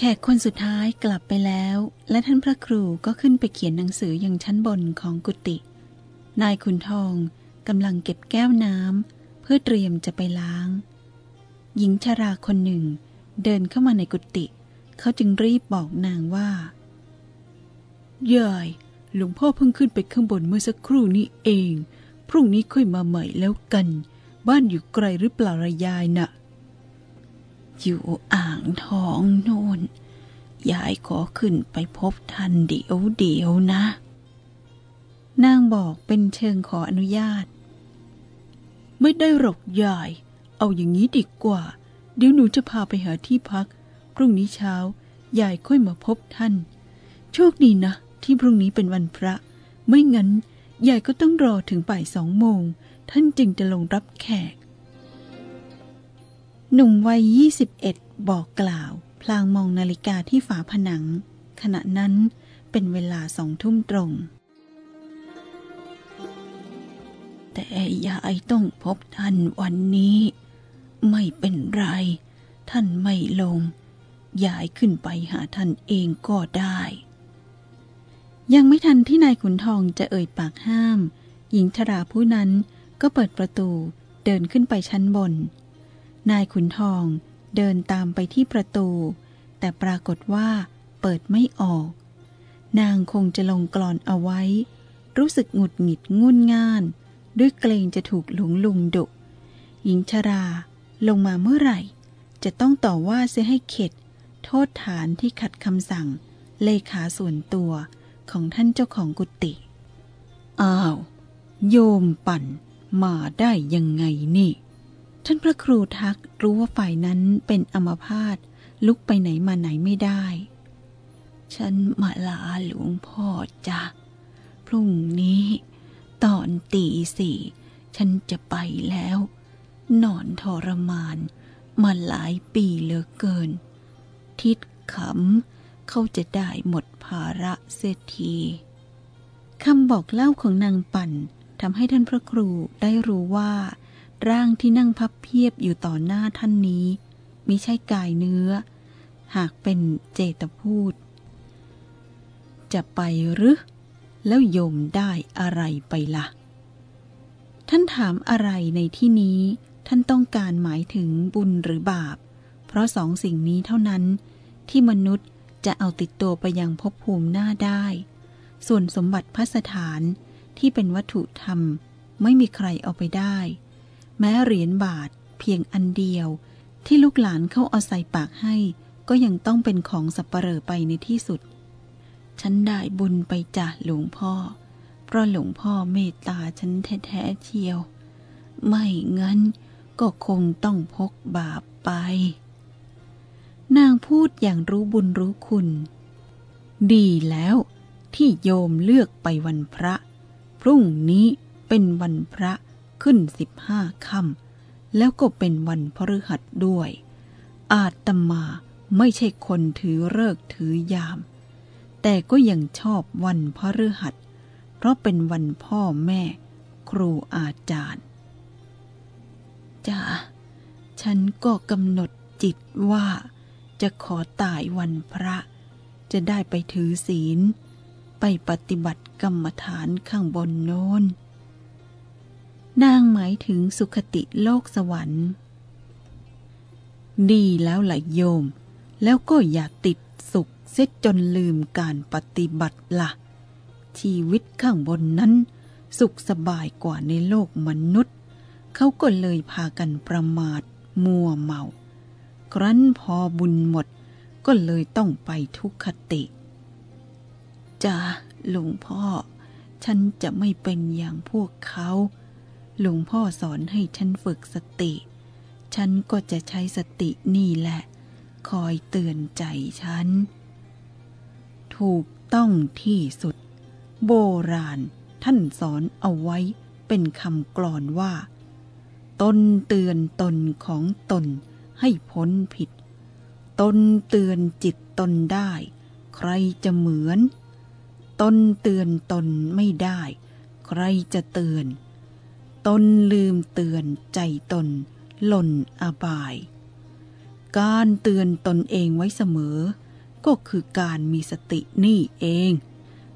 แขกคนสุดท้ายกลับไปแล้ว และท่านพระครูก็ขึ้นไปเขียนหนังสืออยังชั้นบนของกุฏินายขุนทองกำลังเก็บแก้วน้ำเพื่อเตรียมจะไปล้าง หญิงชาราคนหนึ่ง เดินเข้ามาในกุฏิเขาจึงรีบบอกนางว่ายายหลวงพ่อเพิ่งขึ้นไปข้างบนเมื่อสักครู่นี้เอง พรุ่งนี้ค่อยมาใหม่แล้วกัน บ้านอยู่ไกลหรือเปล่าระยายนะ่ะ อยู่อ่างทองโน่นยายขอขึ้นไปพบท่านเดียวเดียวนะ นางบอกเป็นเชิงขออนุญาต ไม่ได้หรอกยาย เอาอย่างนี้ดีกว่า เดี๋ยวหนูจะพาไปหาที่พัก พรุ่งนี้เช้ายายค่อยมาพบท่าน โชคดีนะ ที่พรุ่งนี้เป็นวันพระ ไม่งั้นยายก็ต้องรอถึงบ่ายสองโมง ท่านจึงจะลงรับแขก หนุ่มวัย21บอกกล่าว พลางมองนาฬิกาที่ฝาผนัง ขณะนั้นเป็นเวลาสองทุ่มตรง แต่ยายต้องพบท่านวันนี้ ไม่เป็นไร ท่านไม่ลง ยายขึ้นไปหาท่านเองก็ได้ ยังไม่ทันที่นายขุนทองจะเอ่ยปากห้าม หญิงชราผู้นั้นก็เปิดประตูเดินขึ้นไปชั้นบน นายขุนทองเดินตามไปที่ประตู แต่ปรากฏว่าเปิดไม่ออก นางคงจะลงกรอนเอาไว้ รู้สึกหงุดหงิดงุนง่าน ด้วยเกรงจะถูกหลวงลุงดุหญิงชราลงมาเมื่อไหร่ จะต้องต่อว่าเสียให้เข็ด โทษฐานที่ขัดคำสั่ง เลขาส่วนตัวของท่านเจ้าของกุฏิอ้าว โยมปั่นมาได้ยังไงนี่ ท่านพระครูทักรู้ว่าฝ่ายนั้นเป็นอมพาตลุกไปไหนมาไหนไม่ได้ ฉันมาลาหลวงพ่อจ้ะพรุ่งนี้ ตอนตีสี่ฉันจะไปแล้ว นอนทรมาน มาหลายปีเหลือเกิน ทิดขำเขาจะได้หมดภาระเสียทีคำบอกเล่าของนางปั่นทำให้ท่านพระครูได้รู้ว่า ร่างที่นั่งพับเพียบอยู่ต่อหน้าท่านนี้มิใช่กายเนื้อ หากเป็นเจตพูด จะไปหรือแล้วโยมได้อะไรไปละ่ะ ท่านถามอะไรในที่นี้ท่านต้องการหมายถึงบุญหรือบาป เพราะสองสิ่งนี้เท่านั้น ที่มนุษย์จะเอาติดตัวไปยังภพภูมิหน้าได้ ส่วนสมบัติพัสถานที่เป็นวัตถุธรรม ไม่มีใครเอาไปได้ แม้เหรียญบาทเพียงอันเดียว ที่ลูกหลานเข้าเอาใส่ปากให้ ก็ยังต้องเป็นของสับเปลอไปในที่สุด ฉันได้บุญไปจ้ะหลวงพ่อ เพราะหลวงพ่อเมตตาฉันแท้ๆเชียว ไม่งั้นก็คงต้องพกบาปไป นางพูดอย่างรู้บุญรู้คุณ ดีแล้วที่โยมเลือกไปวันพระ พรุ่งนี้เป็นวันพระ ขึ้นสิบห้าค่ำแล้วก็เป็นวันพฤหัสด้วย อาตมาไม่ใช่คนถือเลิกถือยาม แต่ก็ยังชอบวันพฤหัส เพราะเป็นวันพ่อแม่ ครูอาจารย์จ้าฉันก็กำหนดจิตว่า จะขอตายวันพระ จะได้ไปถือศีล ไปปฏิบัติกรรมฐานข้างบนโน้น นางหมายถึงสุขติโลกสวรรค์ ดีแล้วหละโยม แล้วก็อย่าติดสุขเสียจนลืมการปฏิบัติละ่ะ ชีวิตข้างบนนั้น สุขสบายกว่าในโลกมนุษย์ เขาก็เลยพากันประมาทมัวเมา ครั้นพอบุญหมด ก็เลยต้องไปทุกขติจ้าหลวงพ่อ ฉันจะไม่เป็นอย่างพวกเขา หลวงพ่อสอนให้ฉันฝึกสติ ฉันก็จะใช้สตินี่แหละ คอยเตือนใจฉัน ถูกต้องที่สุด โบราณท่านสอนเอาไว้เป็นคำกลอนว่า ตนเตือนตนของตนให้พ้นผิด ตนเตือนจิตตนได้ ใครจะเหมือน ตนเตือนตนไม่ได้ ใครจะเตือน ตนลืมเตือนใจตน หล่นอบาย การเตือนตนเองไว้เสมอ ก็คือการมีสตินี่เอง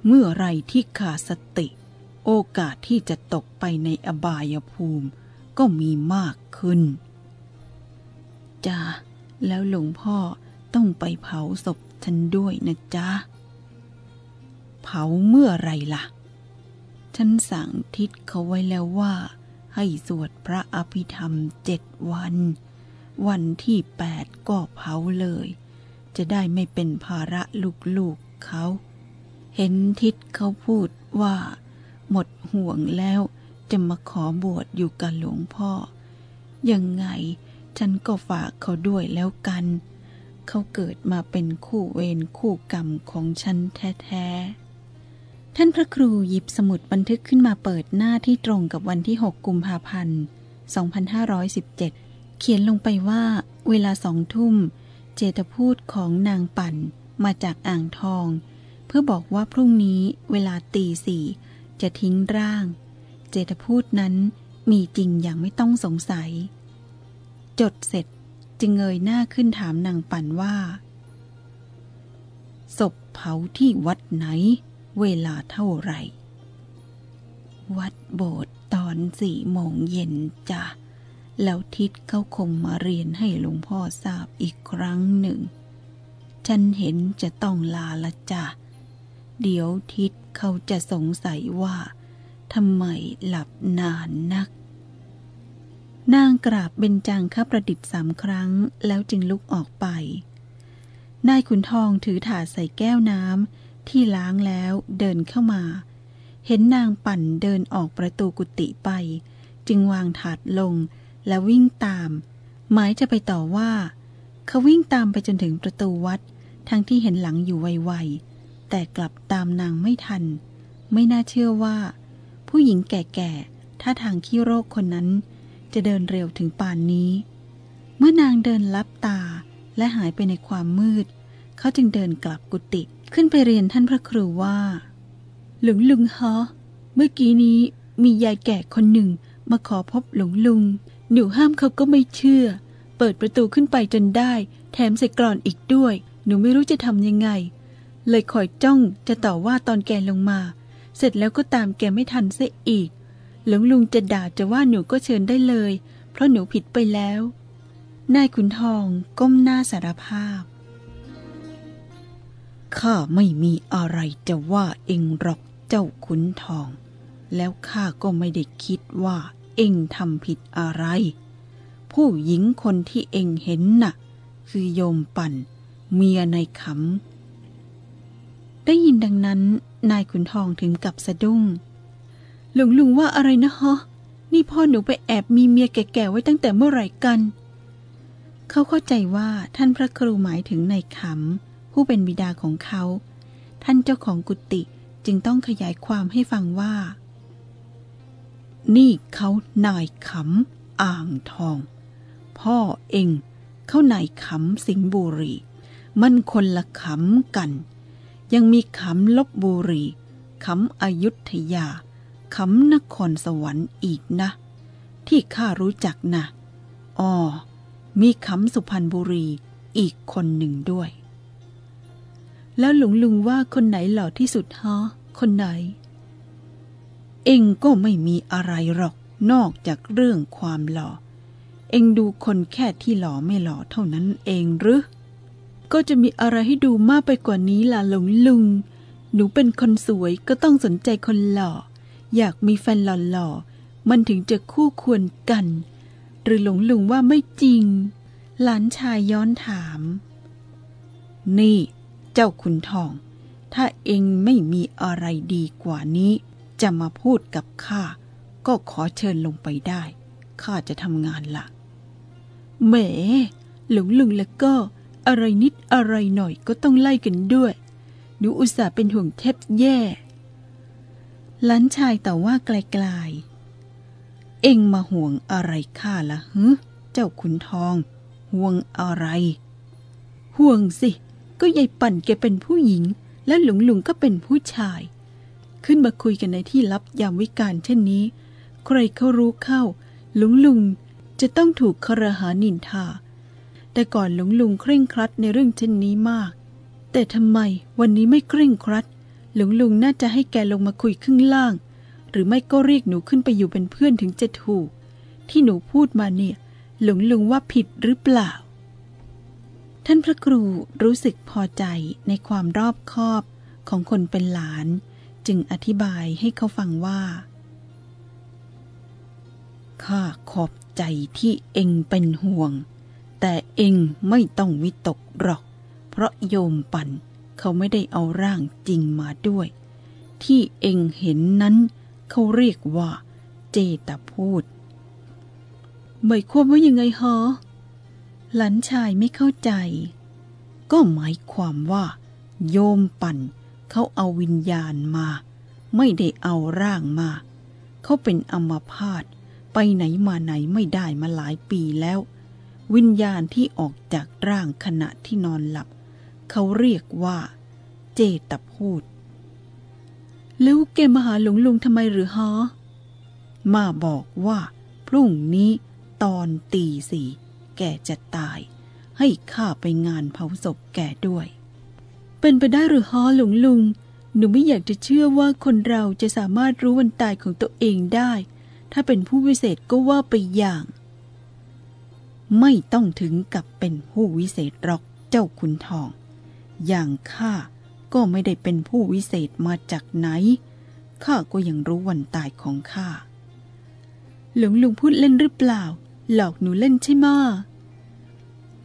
เมื่อไรที่ขาดสติ โอกาสที่จะตกไปในอบายภูมิ ก็มีมากขึ้นจ้าแล้วหลวงพ่อต้องไปเผาศพฉันด้วยนะจ๊ะ เผาเมื่อไรล่ะ ฉันสั่งทิศเขาไว้แล้วว่า ให้สวดพระอภิธรรมเจ็ดวัน วันที่แปดก็เผาเลย จะได้ไม่เป็นภาระลูกๆเขา เห็นทิศเขาพูดว่า หมดห่วงแล้วจะมาขอบวชอยู่กับหลวงพ่อ ยังไงฉันก็ฝากเขาด้วยแล้วกัน เขาเกิดมาเป็นคู่เวรคู่กรรมของฉันแท้ๆ ท่านพระครูหยิบสมุดบันทึกขึ้นมาเปิดหน้าที่ตรงกับวันที่ 6 กุมภาพันธ์ 2517 เขียนลงไปว่าเวลาสองทุ่ม เจตพูดของนางปั่นมาจากอ่างทอง เพื่อบอกว่าพรุ่งนี้เวลาตีสี่จะทิ้งร่าง เจตพูดนั้นมีจริงอย่างไม่ต้องสงสัย จดเสร็จจึงเงยหน้าขึ้นถามนางปั่นว่า ศพเผาที่วัดไหน เวลาเท่าไหร่ วัดโบสถ์ตอนสี่โมงเย็นจ้ะ แล้วทิศเขาคงมาเรียนให้หลวงพ่อทราบอีกครั้งหนึ่ง ฉันเห็นจะต้องลาละจ้ะ เดี๋ยวทิศเขาจะสงสัยว่าทำไมหลับนานนัก นางกราบเบญจังข้าประดิษฐ์สามครั้งแล้วจึงลุกออกไป นายขุนทองถือถาดใส่แก้วน้ำ ที่ล้างแล้วเดินเข้ามา เห็นนางปั่นเดินออกประตูกุฏิไป จึงวางถาดลงแล้ววิ่งตาม หมายจะไปต่อว่า เขาวิ่งตามไปจนถึงประตูวัด ทั้งที่เห็นหลังอยู่ไวๆ แต่กลับตามนางไม่ทัน ไม่น่าเชื่อว่า ผู้หญิงแก่ๆท่าทางขี้โรคคนนั้น จะเดินเร็วถึงป่านนี้ เมื่อนางเดินลับตาและหายไปในความมืด เขาจึงเดินกลับกุฏิ ขึ้นไปเรียนท่านพระครูว่า หลวงลุงฮะเมื่อกี้นี้มียายแก่คนหนึ่งมาขอพบหลวงลุง หนูห้ามเขาก็ไม่เชื่อ เปิดประตูขึ้นไปจนได้ แถมใส่กรอนอีกด้วย หนูไม่รู้จะทำยังไง เลยคอยจ้องจะต่อว่าตอนแกลงมา เสร็จแล้วก็ตามแกไม่ทันเสียอีก หลวงลุงจะด่าจะว่าหนูก็เชิญได้เลย เพราะหนูผิดไปแล้ว นายขุนทองก้มหน้าสารภาพ ข้าไม่มีอะไรจะว่าเองหรอกเจ้าขุนทอง แล้วข้าก็ไม่ได้คิดว่าเองทำผิดอะไร ผู้หญิงคนที่เองเห็นน่ะ คือโยมปั่น เมียในขำได้ยินดังนั้น นายขุนทองถึงกับสะดุ้ง หลวงลุงว่าอะไรนะฮะ นี่พ่อหนูไปแอบมีเมียแก่ๆไว้ตั้งแต่เมื่อไหร่กัน เขาเข้าใจว่าท่านพระครูหมายถึงในขำ ผู้เป็นบิดาของเขา ท่านเจ้าของกุฏิจึงต้องขยายความให้ฟังว่า นี่เขานายขำอ่างทอง พ่อเองเขานายขำสิงห์บุรี มันคนละขำกัน ยังมีขำลบบุรีขำอยุธยาขำนครสวรรค์อีกนะ ที่ข้ารู้จักนะอ๋อมีขำสุพรรณบุรีอีกคนหนึ่งด้วย แล้วหลงลุงว่าคนไหนหล่อที่สุดฮะคนไหน เองก็ไม่มีอะไรหรอกนอกจากเรื่องความหล่อ เองดูคนแค่ที่หล่อไม่หล่อเท่านั้นเองหรือ ก็จะมีอะไรให้ดูมากไปกว่านี้ล่ะหลงลุง หนูเป็นคนสวยก็ต้องสนใจคนหล่อ อยากมีแฟนหล่อๆ มันถึงจะคู่ควรกัน หรือหลงลุงว่าไม่จริง หลานชายย้อนถาม นี่ เจ้าขุนทอง ถ้าเองไม่มีอะไรดีกว่านี้ จะมาพูดกับข้า ก็ขอเชิญลงไปได้ ข้าจะทำงานละแหมหลงลุงแล้วก็ อะไรนิดอะไรหน่อยก็ต้องไล่กันด้วยหนูอุตส่าห์เป็นห่วงแทบแย่หลานชายแต่ว่าไกลๆ เอ็งมาห่วงอะไรข้าละฮึเจ้าขุนทอง ห่วงอะไร ห่วงสิ ก็ยายปั่นแกเป็นผู้หญิง และหลวงลุงก็เป็นผู้ชาย ขึ้นมาคุยกันในที่ลับยามวิการเช่นนี้ ใครเขารู้เข้า หลวงลุงจะต้องถูกครหานินทา แต่ก่อนหลวงลุงเคร่งครัดในเรื่องเช่นนี้มาก แต่ทำไมวันนี้ไม่เคร่งครัด หลวงลุงน่าจะให้แกลงมาคุยข้างล่าง หรือไม่ก็เรียกหนูขึ้นไปอยู่เป็นเพื่อนถึงจะถูก ที่หนูพูดมาเนี่ย หลวงลุงว่าผิดหรือเปล่า ท่านพระครูรู้สึกพอใจในความรอบคอบของคนเป็นหลาน จึงอธิบายให้เขาฟังว่า ข้าขอบใจที่เองเป็นห่วง แต่เองไม่ต้องวิตกหรอก เพราะโยมปั่นเขาไม่ได้เอาร่างจริงมาด้วย ที่เองเห็นนั้นเขาเรียกว่า เจตพูดหมายความว่ายังไงฮะ หลานชายไม่เข้าใจ ก็หมายความว่า โยมปั่นเขาเอาวิญญาณมา ไม่ได้เอาร่างมา เขาเป็นอมพาตไปไหนมาไหนไม่ได้มาหลายปีแล้ว วิญญาณที่ออกจากร่างขณะที่นอนหลับ เขาเรียกว่า เจตพูด แล้วแกมาหาหลวงลุงทำไมหรือฮะมาบอกว่า พรุ่งนี้ตอนตีสี่ แกจะตาย ให้ข้าไปงานเผาศพแกด้วย เป็นไปได้หรือฮะหลวงลุง หนูไม่อยากจะเชื่อว่าคนเราจะสามารถรู้วันตายของตัวเองได้ ถ้าเป็นผู้วิเศษก็ว่าไปอย่าง ไม่ต้องถึงกับเป็นผู้วิเศษหรอกเจ้าคุณทอง อย่างข้าก็ไม่ได้เป็นผู้วิเศษมาจากไหน ข้าก็ยังรู้วันตายของข้า หลวงลุงพูดเล่นหรือเปล่า หลอกหนูเล่นใช่ไหม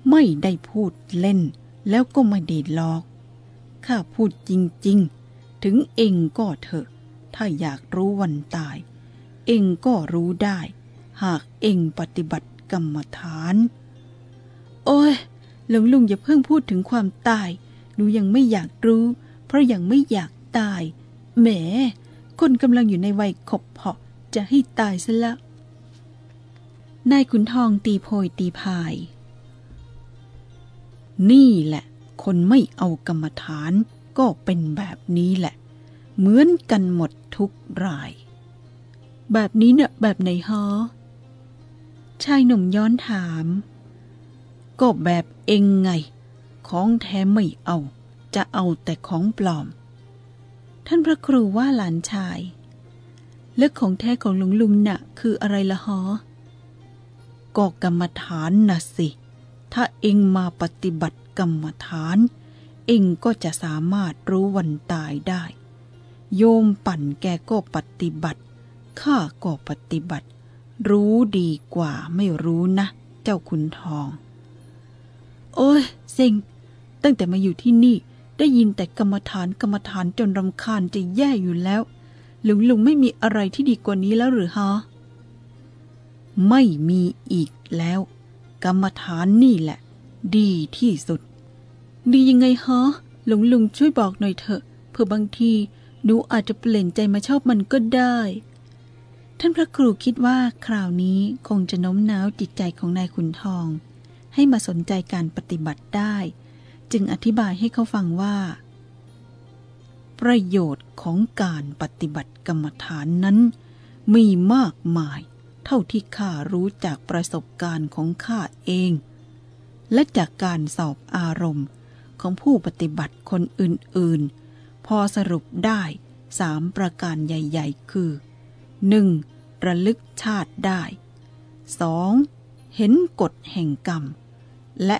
ไม่ได้พูดเล่น แล้วก็ไม่ได้หลอก ข้าพูดจริง ๆ ถึงเองก็เถอะ ถ้าอยากรู้วันตาย เองก็รู้ได้ หากเองปฏิบัติกรรมฐาน โอ้ยหลวงลุงอย่าเพิ่งพูดถึงความตาย หนูยังไม่อยากรู้ เพราะยังไม่อยากตาย แหม คนกำลังอยู่ในวัยขบเพาะจะให้ตายซะละ นายขุนทองตีโพยตีพาย นี่แหละ คนไม่เอากรรมฐานก็เป็นแบบนี้แหละ เหมือนกันหมดทุกราย แบบนี้เนี่ยแบบไหนฮะชายหนุ่มย้อนถาม ก็แบบเองไง ของแท้ไม่เอา จะเอาแต่ของปลอม ท่านพระครูว่าหลานชาย เลือกของแท้ของหลวงลุงน่ะ คืออะไรละฮะ ก็กรรมฐานนะสิ ถ้าเองมาปฏิบัติกรรมฐาน เองก็จะสามารถรู้วันตายได้ โยมปั่นแกก็ปฏิบัติข้าก็ปฏิบัติ รู้ดีกว่าไม่รู้นะ เจ้าคุณทอง โอ้ยเซ็ง ตั้งแต่มาอยู่ที่นี่ได้ยินแต่กรรมฐานกรรมฐานจนรำคาญจะแย่อยู่แล้ว หลวงลุงไม่มีอะไรที่ดีกว่านี้แล้วหรือฮะ ไม่มีอีกแล้ว กรรมฐานนี่แหละ ดีที่สุด ดียังไงฮะหลวงลุงช่วยบอกหน่อยเถอะเผื่อบางทีหนูอาจจะเปลี่ยนใจมาชอบมันก็ได้ ท่านพระครูคิดว่าคราวนี้คงจะโน้มน้าวจิตใจของนายขุนทอง ให้มาสนใจการปฏิบัติได้ จึงอธิบายให้เขาฟังว่า ประโยชน์ของการปฏิบัติกรรมฐานนั้นมีมากมาย เท่าที่ข้ารู้จากประสบการณ์ของข้าเอง และจากการสอบอารมณ์ของผู้ปฏิบัติคนอื่นๆ พอสรุปได้สามประการใหญ่ ๆ คือ 1. ระลึกชาติได้ 2. เห็นกฎแห่งกรรม และ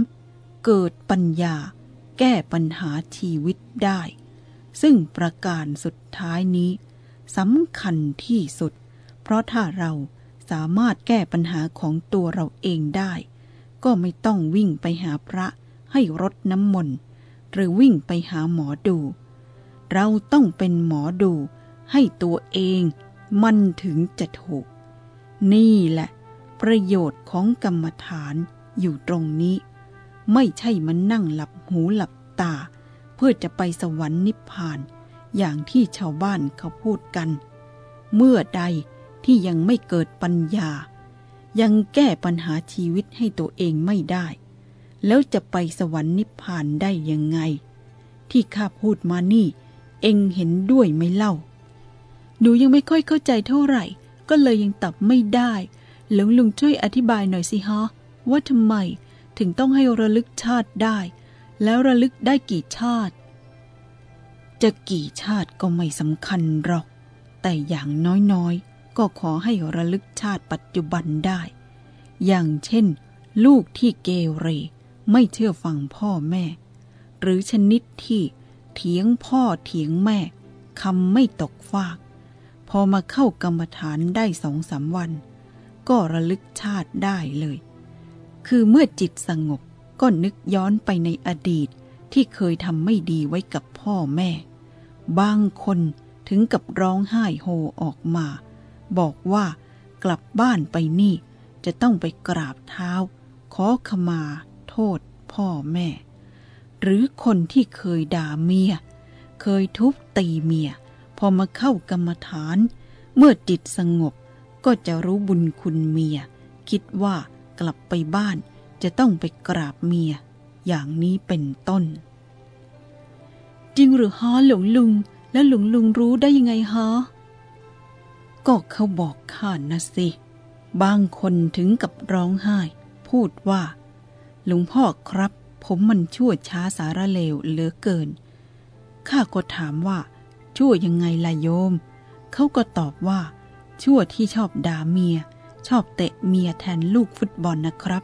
3. เกิดปัญญาแก้ปัญหาชีวิตได้ ซึ่งประการสุดท้ายนี้สำคัญที่สุด เพราะถ้าเราสามารถแก้ปัญหาของตัวเราเองได้ ก็ไม่ต้องวิ่งไปหาพระให้รดน้ำมนต์หรือวิ่งไปหาหมอดู เราต้องเป็นหมอดู ให้ตัวเองมันถึงจะถูก นี่แหละ ประโยชน์ของกรรมฐานอยู่ตรงนี้ ไม่ใช่มันนั่งหลับหูหลับตา เพื่อจะไปสวรรค์นิพพาน อย่างที่ชาวบ้านเขาพูดกัน เมื่อใด ที่ยังไม่เกิดปัญญา ยังแก้ปัญหาชีวิตให้ตัวเองไม่ได้ แล้วจะไปสวรรค์นิพพานได้ยังไง ที่ข้าพูดมานี่ เอ็งเห็นด้วยไหมเล่า หนูยังไม่ค่อยเข้าใจเท่าไหร่ ก็เลยยังตอบไม่ได้หลวงลุงช่วยอธิบายหน่อยสิฮะ ว่าทำไมถึงต้องให้ระลึกชาติได้ แล้วระลึกได้กี่ชาติ จะกี่ชาติก็ไม่สำคัญหรอก แต่อย่างน้อยๆ ก็ขอให้ระลึกชาติปัจจุบันได้ อย่างเช่น ลูกที่เกเร ไม่เชื่อฟังพ่อแม่ หรือชนิดที่เถียงพ่อเถียงแม่คำไม่ตกฟาก พอมาเข้ากรรมฐานได้สองสามวัน ก็ระลึกชาติได้เลย คือเมื่อจิตสงบก็นึกย้อนไปในอดีตที่เคยทำไม่ดีไว้กับพ่อแม่ บางคนถึงกับร้องไห้โฮออกมา บอกว่ากลับบ้านไปนี่ จะต้องไปกราบเท้า ขอขมา โทษ พ่อแม่ หรือคนที่เคยด่าเมีย เคยทุบตีเมีย พอมาเข้ากรรมฐาน เมื่อจิตสงบก็จะรู้บุญคุณเมีย คิดว่ากลับไปบ้านจะต้องไปกราบเมีย อย่างนี้เป็นต้น จริงหรือฮะหลวงลุง แล้วหลวงลุงรู้ได้ยังไงฮะ ก็เขาบอกข้านะสิ บางคนถึงกับร้องไห้ พูดว่า หลวงพ่อครับ ผมมันชั่วช้าสารเลวเหลือเกิน ข้าก็ถามว่า ชั่วยังไงล่ะโยม เขาก็ตอบว่า ชั่วที่ชอบด่าเมีย ชอบเตะเมียแทนลูกฟุตบอลนะครับ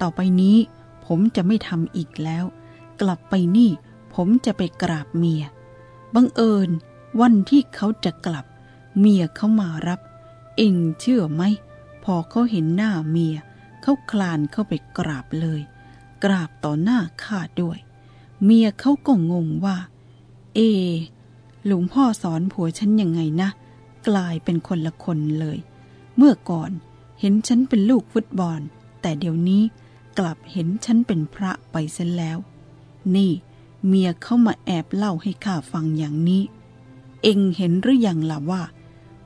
ต่อไปนี้ผมจะไม่ทำอีกแล้ว กลับไปนี่ ผมจะไปกราบเมีย บังเอิญวันที่เขาจะกลับ เมียเขามารับ เองเชื่อไหม พอเขาเห็นหน้าเมีย เขาคลานเข้าไปกราบเลย กราบต่อหน้าข้าด้วย เมียเขาก็งงว่า เอ หลวงพ่อสอนผัวฉันยังไงนะ กลายเป็นคนละคนเลย เมื่อก่อนเห็นฉันเป็นลูกฟุตบอล แต่เดี๋ยวนี้กลับเห็นฉันเป็นพระไปเสียแล้ว นี่เมียเข้ามาแอบเล่าให้ข้าฟังอย่างนี้ เองเห็นหรืออยังล่ะว่า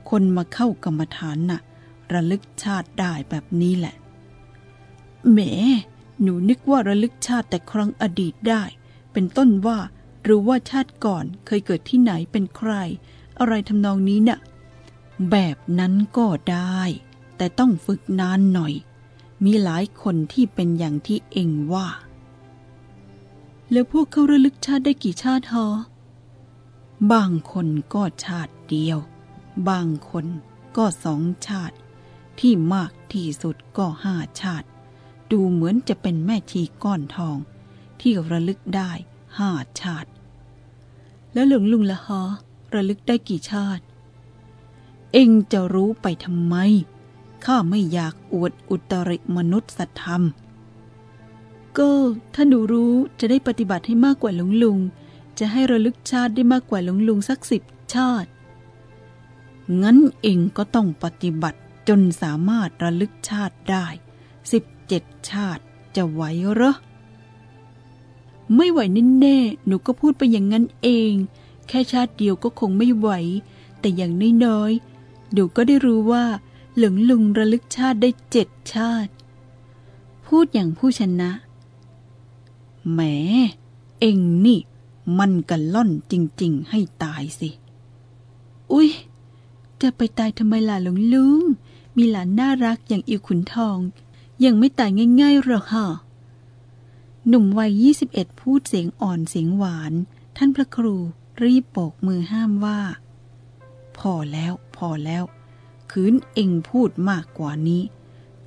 คนมาเข้ากรรมฐานน่ะ ระลึกชาติได้แบบนี้แหละแหมหนูนึกว่าระลึกชาติแต่ครั้งอดีตได้ เป็นต้นว่าหรือว่าชาติก่อนเคยเกิดที่ไหนเป็นใคร อะไรทำนองนี้น่ะ แบบนั้นก็ได้ แต่ต้องฝึกนานหน่อย มีหลายคนที่เป็นอย่างที่เองว่า แล้วพวกเขาระลึกชาติได้กี่ชาติฮะบางคนก็ชาติเดียว บางคนก็สองชาติ ที่มากที่สุดก็ห้าชาติ ดูเหมือนจะเป็นแม่ชีก้อนทอง ที่ระลึกได้ห้าชาติ แล้วหลวงลุงละฮะระลึกได้กี่ชาติ เองจะรู้ไปทำไม ข้าไม่อยากอวดอุตริมนุษยธรรม ก็ถ้าหนูรู้จะได้ปฏิบัติให้มากกว่าหลวงลุง จะให้ระลึกชาติได้มากกว่าหลวงลุงสักสิบชาติ งั้นเองก็ต้องปฏิบัติจนสามารถระลึกชาติได้สิบเจ็ดชาติจะไหวเหรอ ไม่ไหวแน่ๆหนูก็พูดไปอย่างนั้นเอง แค่ชาติเดียวก็คงไม่ไหว แต่อย่างน้อยๆเดี๋ยวก็ได้รู้ว่า หลวงลุงระลึกชาติได้เจ็ดชาติ พูดอย่างผู้ชนะ แหม เองนี่ มันกันล่อนจริง ๆ ให้ตายสิ อุ๊ย จะไปตายทำไมล่ะหลวงลุง มีหลานน่ารักอย่างอิวขุนทอง ยังไม่ตายง่ายๆหรอกค่ะหนุ่มวัยยี่สิบเอ็ดพูดเสียงอ่อนเสียงหวาน ท่านพระครูรีบโบกมือห้ามว่า พอแล้วพอแล้ว คืนเองพูดมากกว่านี้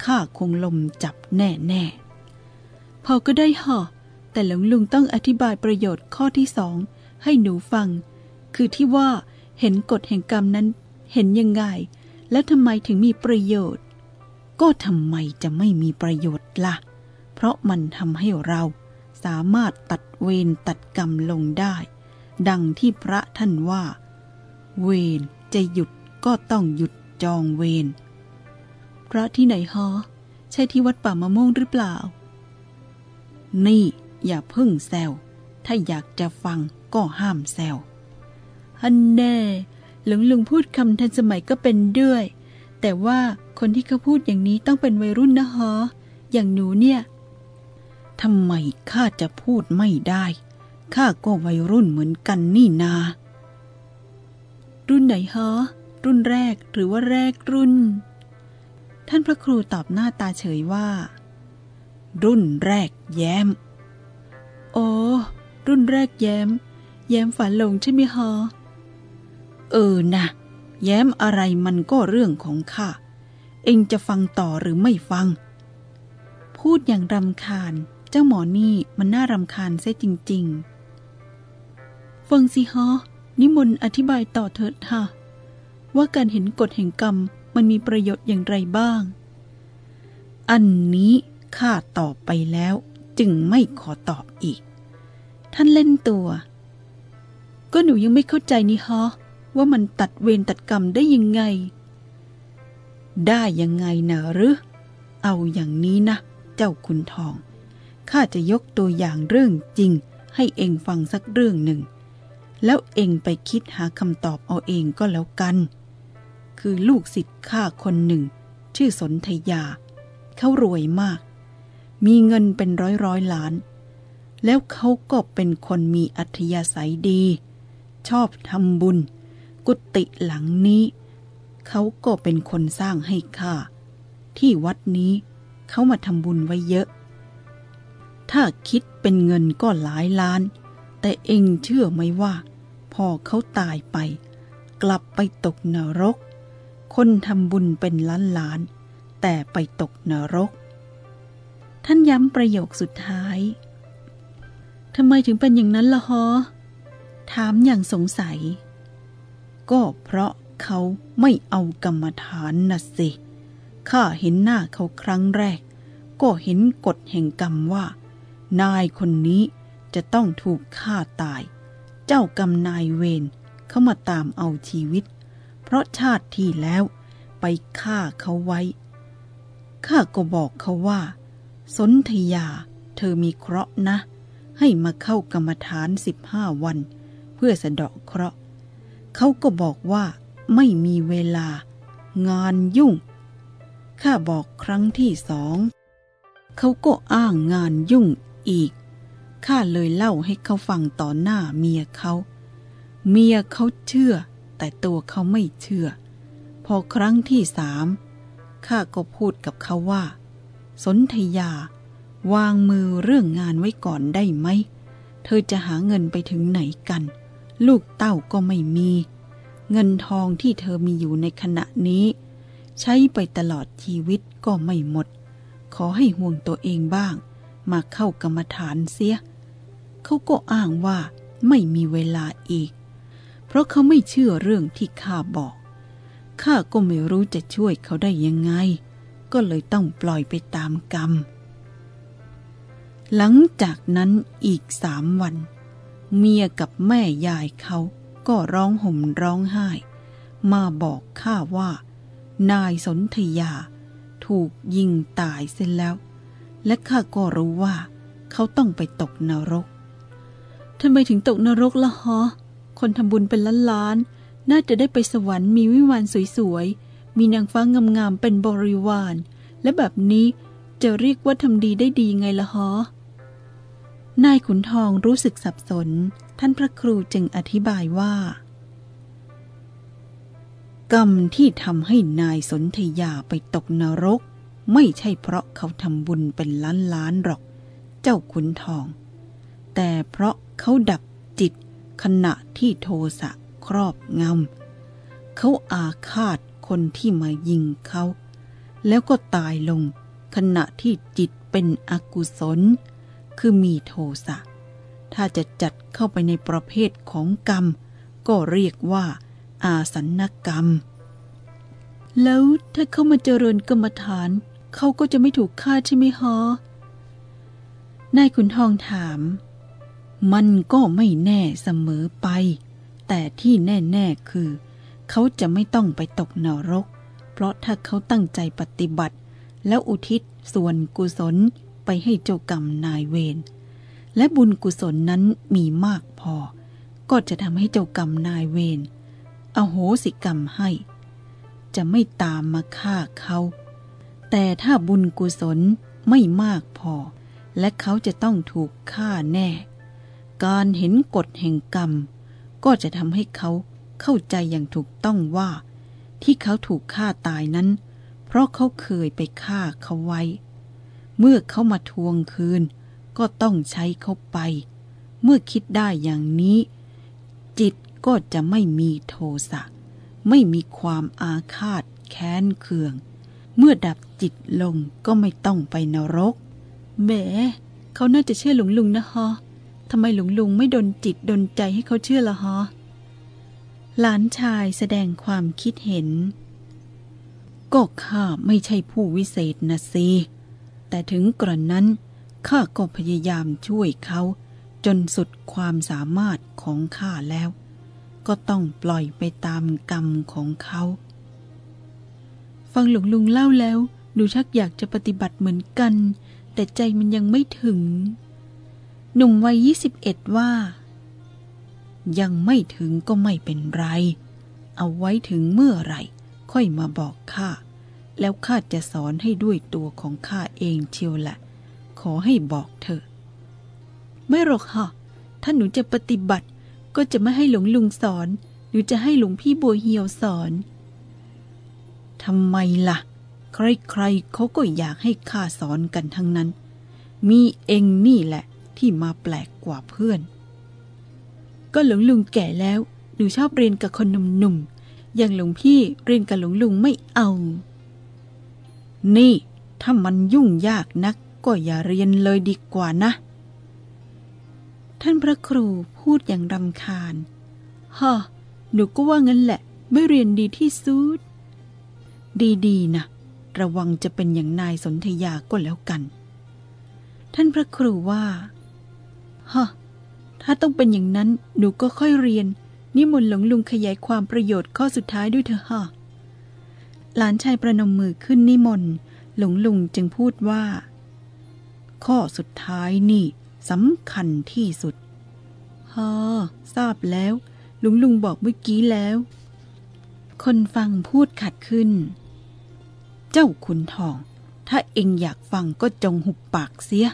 ข้าคงลมจับแน่แน่พอก็ได้ห่อแต่หลวงลุงต้องอธิบายประโยชน์ข้อที่สองให้หนูฟัง คือที่ว่าเห็นกฎแห่งกรรมนั้น เห็นยังไง แล้วทำไมถึงมีประโยชน์ ก็ทำไมจะไม่มีประโยชน์ละ่ะ เพราะมันทำให้เราสามารถตัดเวรตัดกรรมลงได้ ดังที่พระท่านว่า เวรจะหยุดก็ต้องหยุดจองเวรพระที่ไหนฮะใช่ที่วัดป่ามะม่วงหรือเปล่า นี่อย่าพึ่งแซวถ้าอยากจะฟังก็ห้ามแซวฮันแน่ หลวงลุงพูดคำทันสมัยก็เป็นด้วย แต่ว่าคนที่เขาพูดอย่างนี้ต้องเป็นวัยรุ่นนะฮะอย่างหนูเนี่ยทำไมข้าจะพูดไม่ได้ข้าก็วัยรุ่นเหมือนกันนี่นา รุ่นไหนฮะรุ่นแรกหรือว่าแรกรุ่น ท่านพระครูตอบหน้าตาเฉยว่า รุ่นแรกแย้ม โออ๋อรุ่นแรกแย้ม แย้มฝันหลงใช่ไหมฮะ เออนะแย้มอะไรมันก็เรื่องของข้า เองจะฟังต่อหรือไม่ฟัง พูดอย่างรำคาญ เจ้าหมอนี่มันน่ารำคาญเสียจริง ๆ ฟังสิฮะนิมนต์อธิบายต่อเถิดค่ะ ว่าการเห็นกฎแห่งกรรมมันมีประโยชน์อย่างไรบ้าง อันนี้ข้าตอบไปแล้ว จึงไม่ขอตอบอีก ท่านเล่นตัว ก็หนูยังไม่เข้าใจนี่ฮะ ว่ามันตัดเวรตัดกรรมได้ยังไง ได้ยังไงนะหรือ เอาอย่างนี้นะ เจ้าคุณทอง ข้าจะยกตัวอย่างเรื่องจริง ให้เองฟังสักเรื่องหนึ่ง แล้วเองไปคิดหาคำตอบเอาเองก็แล้วกัน คือลูกศิษย์ข้าคนหนึ่ง ชื่อสนธยา เขารวยมาก มีเงินเป็นร้อยร้อยล้าน แล้วเขาก็เป็นคนมีอัธยาศัยดี ชอบทำบุญ กุฏิหลังนี้ เขาก็เป็นคนสร้างให้ข้า ที่วัดนี้เขามาทำบุญไว้เยอะ ถ้าคิดเป็นเงินก็หลายล้าน แต่เองเชื่อไหมว่า พอเขาตายไป กลับไปตกนรก คนทำบุญเป็นล้านล้าน แต่ไปตกนรก ท่านย้ำประโยคสุดท้ายทำไมถึงเป็นอย่างนั้นล่ะฮะถามอย่างสงสัย ก็เพราะเขาไม่เอากรรมฐานนะสิ ข้าเห็นหน้าเขาครั้งแรก ก็เห็นกฎแห่งกรรมว่า นายคนนี้จะต้องถูกฆ่าตาย เจ้ากรรมนายเวรเขามาตามเอาชีวิต เพราะชาติที่แล้วไปฆ่าเขาไว้ ข้าก็บอกเขาว่า สนธยาเธอมีเคราะห์นะ ให้มาเข้ากรรมฐานสิบห้าวัน เพื่อสะเดาะเคราะห์ เขาก็บอกว่าไม่มีเวลางานยุ่ง ข้าบอกครั้งที่สอง เขาก็อ้างงานยุ่งอีก ข้าเลยเล่าให้เขาฟังต่อหน้าเมียเขา เมียเขาเชื่อ แต่ตัวเขาไม่เชื่อ พอครั้งที่สาม ข้าก็พูดกับเขาว่า สนธยา วางมือเรื่องงานไว้ก่อนได้ไหม เธอจะหาเงินไปถึงไหนกัน ลูกเต้าก็ไม่มี เงินทองที่เธอมีอยู่ในขณะนี้ ใช้ไปตลอดชีวิตก็ไม่หมด ขอให้ห่วงตัวเองบ้าง มาเข้ากรรมฐานเสีย เขาก็อ้างว่าไม่มีเวลาอีก เพราะเขาไม่เชื่อเรื่องที่ข้าบอก ข้าก็ไม่รู้จะช่วยเขาได้ยังไง ก็เลยต้องปล่อยไปตามกรรม หลังจากนั้นอีกสามวัน เมียกับแม่ยายเขาก็ร้องห่มร้องไห้ มาบอกข้าว่า นายสนธยา ถูกยิงตายเสียแล้ว และข้าก็รู้ว่า เขาต้องไปตกนรกทำไมถึงตกนรกล่ะฮะคนทำบุญเป็นล้านล้านๆน่าจะได้ไปสวรรค์มีวิมานสวยๆ มีนางฟ้างามๆเป็นบริวาร และแบบนี้จะเรียกว่าทำดีได้ดีไงล่ะฮะ นายขุนทองรู้สึกสับสน ท่านพระครูจึงอธิบายว่า กรรมที่ทำให้นายสนธยาไปตกนรก ไม่ใช่เพราะเขาทำบุญเป็นล้านล้านๆหรอก เจ้าขุนทอง แต่เพราะเขาดับจิตขณะที่โทสะครอบงำเขาอาฆาตคนที่มายิงเขา แล้วก็ตายลงขณะที่จิตเป็นอกุศล คือมีโทสะ ถ้าจะจัดเข้าไปในประเภทของกรรม ก็เรียกว่า อาสันนกรรม แล้วถ้าเขามาเจริญกรรมฐาน เขาก็จะไม่ถูกฆ่าใช่ไหมฮะนายขุนทองถาม มันก็ไม่แน่เสมอไป แต่ที่แน่ๆคือ เขาจะไม่ต้องไปตกนรก เพราะถ้าเขาตั้งใจปฏิบัติ แล้วอุทิศส่วนกุศล ไปให้เจ้ากรรมนายเวร และบุญกุศลนั้นมีมากพอ ก็จะทำให้เจ้ากรรมนายเวร อโหสิกรรมให้ จะไม่ตามมาฆ่าเขา แต่ถ้าบุญกุศลไม่มากพอ และเขาจะต้องถูกฆ่าแน่ การเห็นกฎแห่งกรรม ก็จะทำให้เขาเข้าใจอย่างถูกต้องว่า ที่เขาถูกฆ่าตายนั้น เพราะเขาเคยไปฆ่าเขาไว้ เมื่อเขามาทวงคืน ก็ต้องใช้เขาไป เมื่อคิดได้อย่างนี้ จิตก็จะไม่มีโทสะ ไม่มีความอาฆาตแค้นเคือง เมื่อดับจิตลงก็ไม่ต้องไปนรกแหมเขาน่าจะเชื่อหลวงลุงนะฮะทำไมหลวงลุงไม่ดนจิตดนใจให้เขาเชื่อละฮะหลานชายแสดงความคิดเห็น ก็ข้าไม่ใช่ผู้วิเศษนะสิ แต่ถึงกระนั้นข้าก็พยายามช่วยเขา จนสุดความสามารถของข้าแล้ว ก็ต้องปล่อยไปตามกรรมของเขา ฟังหลวงลุงเล่าแล้วหนูชักอยากจะปฏิบัติเหมือนกัน แต่ใจมันยังไม่ถึง หนุ่มวัยยี่สิบเอ็ดว่า ยังไม่ถึงก็ไม่เป็นไร เอาไว้ถึงเมื่อไหร่ ค่อยมาบอกข้า แล้วข้าจะสอนให้ด้วยตัวของข้าเองเชียวแหละ ขอให้บอกเถอไม่หรอกค่ะ ถ้าหนูจะปฏิบัติ ก็จะไม่ให้หลวงลุงสอน หนูจะให้หลวงพี่บัวเหียวสอนทำไมละ่ะ ใครๆเขาก็อยากให้ข้าสอนกันทั้งนั้น มีเองนี่แหละ ที่มาแปลกกว่าเพื่อน ก็หลวงลุงแก่แล้ว หนูชอบเรียนกับคนหนุ่มๆ อย่างหลวงพี่เรียนกับหลวงลุงไม่เอา นี่ถ้ามันยุ่งยากนักก็อย่าเรียนเลยดีกว่านะ ท่านพระครูพูดอย่างรำคาญฮะหนูก็ว่างั้นแหละ ไม่เรียนดีที่สุด ดีๆนะระวังจะเป็นอย่างนายสนธยาก็แล้วกัน ท่านพระครูว่าฮะถ้าต้องเป็นอย่างนั้นหนูก็ค่อยเรียน นิมนต์หลวงลุงขยายความประโยชน์ข้อสุดท้ายด้วยเถอะฮะ หลานชายประนมมือขึ้นนิมนต์หลวงลุงจึงพูดว่า ข้อสุดท้ายนี่สำคัญที่สุดฮอทราบแล้วหลวงลุงบอกเมื่อกี้แล้ว คนฟังพูดขัดขึ้น เจ้าขุนทอง ถ้าเองอยากฟังก็จงหุบปากเสีย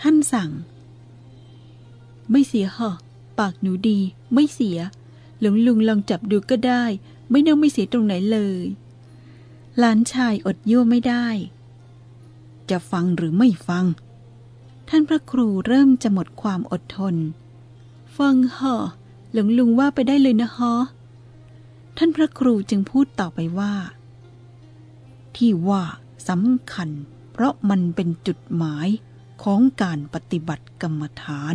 ท่านสั่ง ไม่เสียหอปากหนูดี ไม่เสีย หลวงลุงลองจับดูก็ได้ ไม่น่าไม่เสียตรงไหนเลย หลานชายอดยั่วไม่ได้ จะฟังหรือไม่ฟัง ท่านพระครูเริ่มจะหมดความอดทน ฟังฮะหลวงลุงว่าไปได้เลยนะฮะท่านพระครูจึงพูดต่อไปว่า ที่ว่าสำคัญ เพราะมันเป็นจุดหมายของการปฏิบัติกรรมฐาน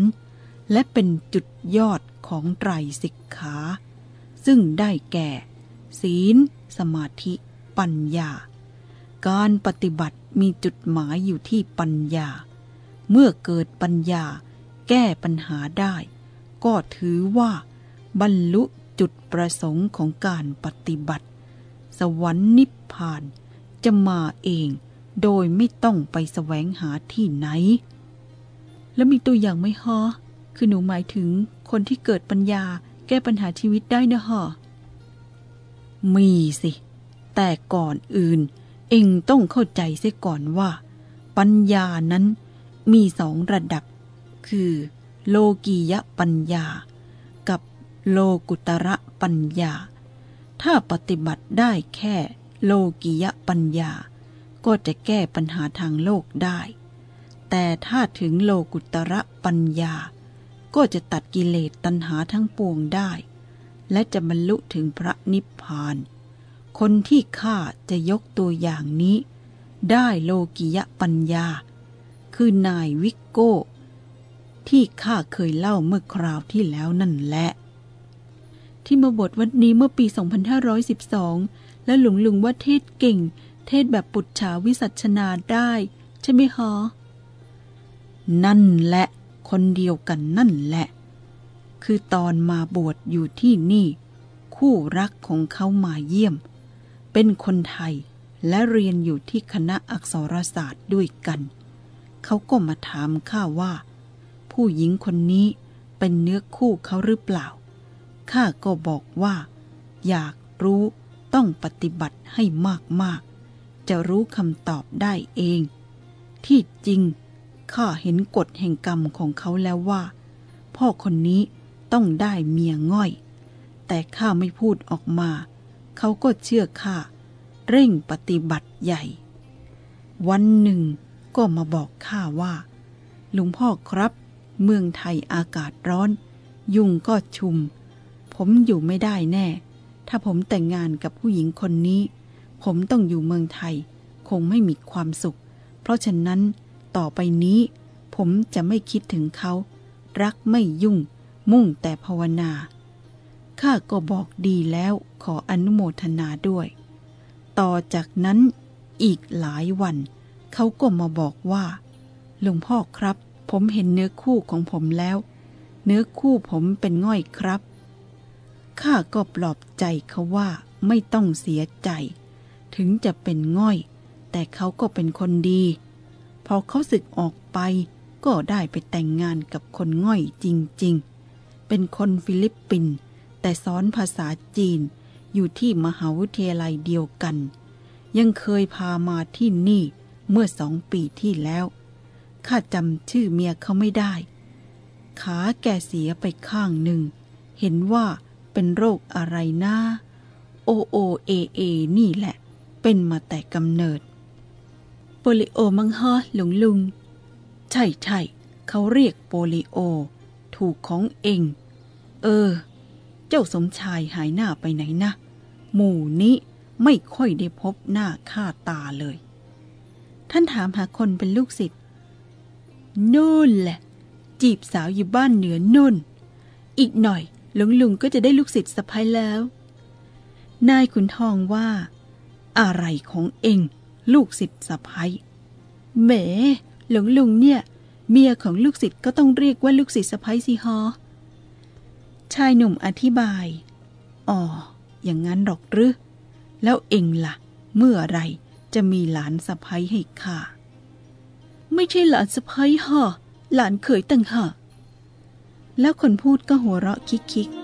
และเป็นจุดยอดของไตรสิกขา ซึ่งได้แก่ ศีล สมาธิ ปัญญา การปฏิบัติมีจุดหมายอยู่ที่ปัญญา เมื่อเกิดปัญญาแก้ปัญหาได้ ก็ถือว่า บรรลุจุดประสงค์ของการปฏิบัติ สวรรค์นิพพานจะมาเองโดยไม่ต้องไปแสวงหาที่ไหน แล้วมีตัวอย่างไหมฮะ คือหนูหมายถึงคนที่เกิดปัญญาแก้ปัญหาชีวิตได้นะฮะ มีสิ แต่ก่อนอื่น เองต้องเข้าใจเสียก่อนว่า ปัญญานั้นมีสองระดับ คือ โลกียปัญญา กับโลกุตระปัญญา ถ้าปฏิบัติได้แค่โลกียปัญญา ก็จะแก้ปัญหาทางโลกได้ แต่ถ้าถึงโลกุตระปัญญา ก็จะตัดกิเลสตัณหาทั้งปวงได้ และจะบรรลุถึงพระนิพพาน คนที่ข้าจะยกตัวอย่างนี้ ได้โลกิยปัญญา คือนายวิกโก้ ที่ข้าเคยเล่าเมื่อคราวที่แล้วนั่นแหละ ที่มาบทวัดนี้เมื่อปี 2512 แล้วหลวงลุงว่าเทศเก่ง เทศแบบปุจฉาวิสัชนาได้ ใช่ไหมฮะนั่นแหละ คนเดียวกันนั่นแหละ คือตอนมาบวชอยู่ที่นี่ คู่รักของเขามาเยี่ยม เป็นคนไทยและเรียนอยู่ที่คณะอักษรศาสตร์ด้วยกัน เขาก็มาถามข้าว่า ผู้หญิงคนนี้เป็นเนื้อคู่เขาหรือเปล่า ข้าก็บอกว่า อยากรู้ต้องปฏิบัติให้มาก ๆ จะรู้คำตอบได้เอง ที่จริง ข้าเห็นกฎแห่งกรรมของเขาแล้วว่า พ่อคนนี้ต้องได้เมียง่อย แต่ข้าไม่พูดออกมาเเขาก็เชื่อข้าเร่งปฏิบัติใหญ่ วันหนึ่งก็มาบอกข้าว่าลุงพ่อครับ เมืองไทยอากาศร้อน ยุงก็ชุม ผมอยู่ไม่ได้แน่ ถ้าผมแต่งงานกับผู้หญิงคนนี้ ผมต้องอยู่เมืองไทย คงไม่มีความสุข เพราะฉะนั้นต่อไปนี้ ผมจะไม่คิดถึงเขา รักไม่ยุ่ง มุ่งแต่ภาวนา ข้าก็บอกดีแล้วขออนุโมทนาด้วย ต่อจากนั้นอีกหลายวัน เขาก็มาบอกว่าหลวงพ่อครับ ผมเห็นเนื้อคู่ของผมแล้ว เนื้อคู่ผมเป็นง่อยครับข้าก็ปลอบใจเขาว่าไม่ต้องเสียใจ ถึงจะเป็นง่อย แต่เขาก็เป็นคนดี พอเขาศึกออกไป ก็ได้ไปแต่งงานกับคนง่อยจริง ๆ เป็นคนฟิลิปปินส์ แต่สอนภาษาจีนอยู่ที่มหาวิทยาลัยเดียวกัน ยังเคยพามาที่นี่เมื่อสองปีที่แล้ว ข้าจำชื่อเมียเขาไม่ได้ ขาแกเสียไปข้างหนึ่ง เห็นว่าเป็นโรคอะไรนะโอโอเอเอนี่แหละ เป็นมาแต่กำเนิด โปลิโอมังฮะหลวงลุง ใช่ใช่เขาเรียกโปลิโอ ถูกของเอง เออ จ้าสมชายหายหน้าไปไหนนะ หมู่นี้ไม่ค่อยได้พบหน้าค่าตาเลย ท่านถามหาคนเป็นลูกศิษย์นู่นแหละ จีบสาวอยู่บ้านเหนือนุ่น อีกหน่อยหลวงลุงก็จะได้ลูกศิษย์สะพ้ายแล้ว นายขุนทองว่า อะไรของเองลูกศิษย์สะพ้ายแหมหลวงลุงเนี่ย เมียของลูกศิษย์ก็ต้องเรียกว่าลูกศิษย์สะพ้ายสิฮอ ชายหนุ่มอธิบาย อ๋อ อย่างนั้นหรอกหรือ แล้วเองละ่ะ เมื่อไรจะมีหลานสะพ้ายให้ข้า ไม่ใช่หลานสะพ้ายฮะหลานเขยต่างหากแล้วคนพูดก็หัวเราะคิกๆ